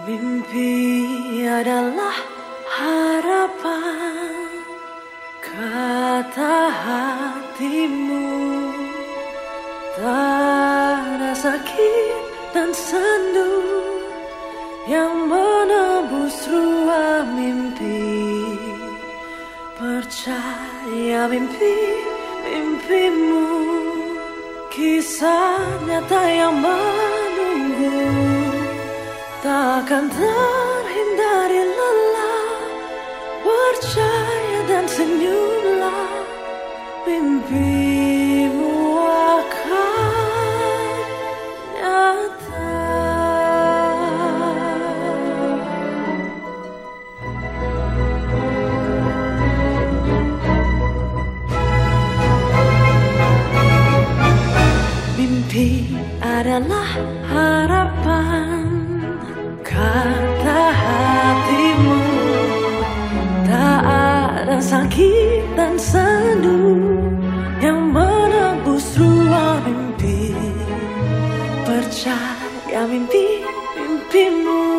Mimpi adalah harapan Kata hatimu. Tak ada sakit dan sendu Yang menebus ruang mimpi. Percaya mimpi, mimpimu. Kisah nyata yang menunggu Takkan terhindari lelah Percaya dan senyumlah Mimpimu akan nyata. Mimpi adalah harapan sakit dan sendu Yang menebus ruang mimpi. Percaya mimpi, mimpimu